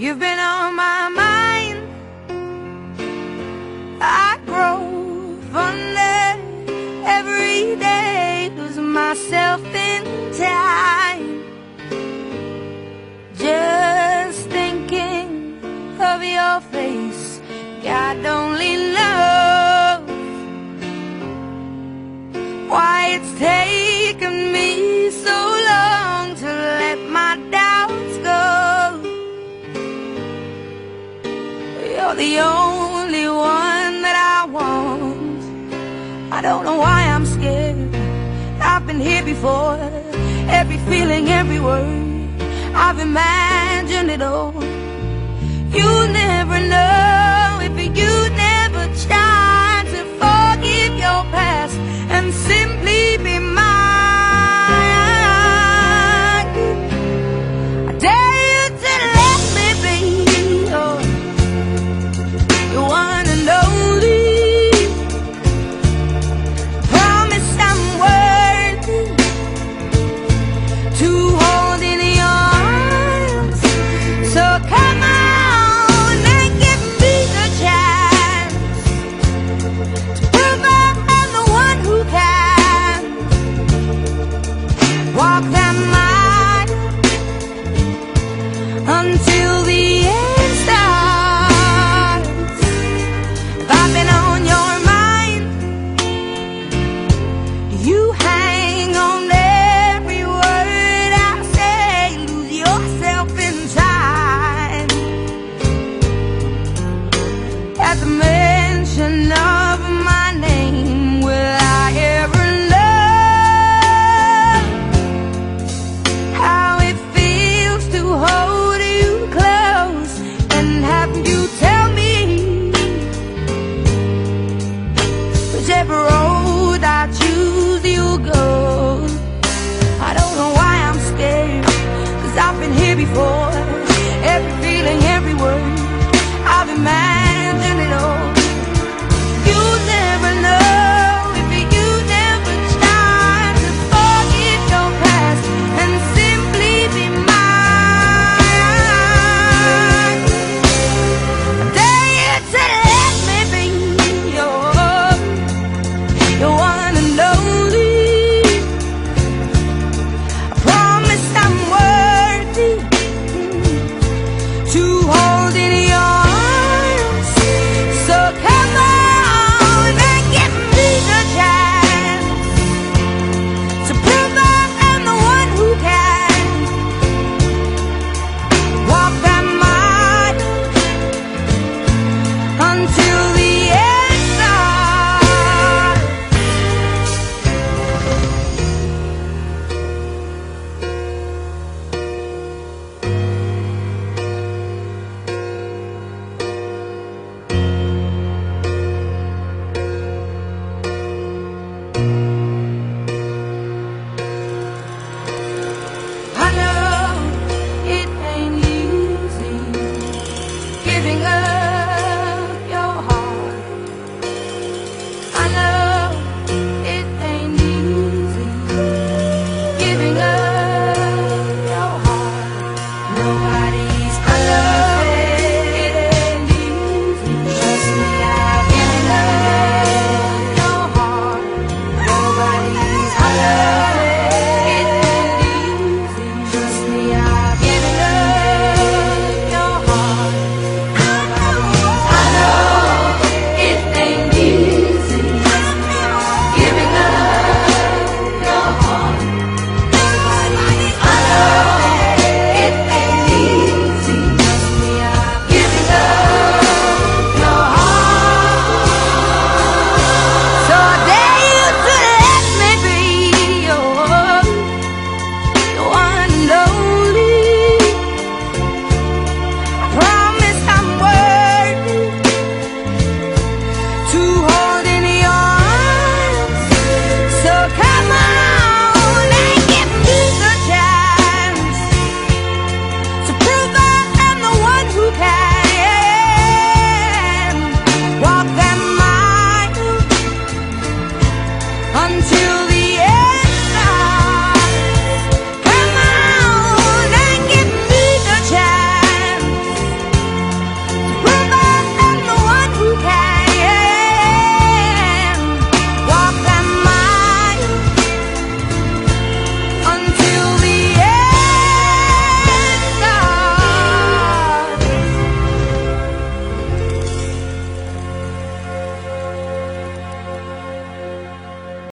You've been on my mind. I grow fonder every day, lose myself in time. Just thinking of your face, God only knows why it's taken me. the only one that I want. I don't know why I'm scared. I've been here before. Every feeling, every word, I've imagined it all. You never know. them. before. into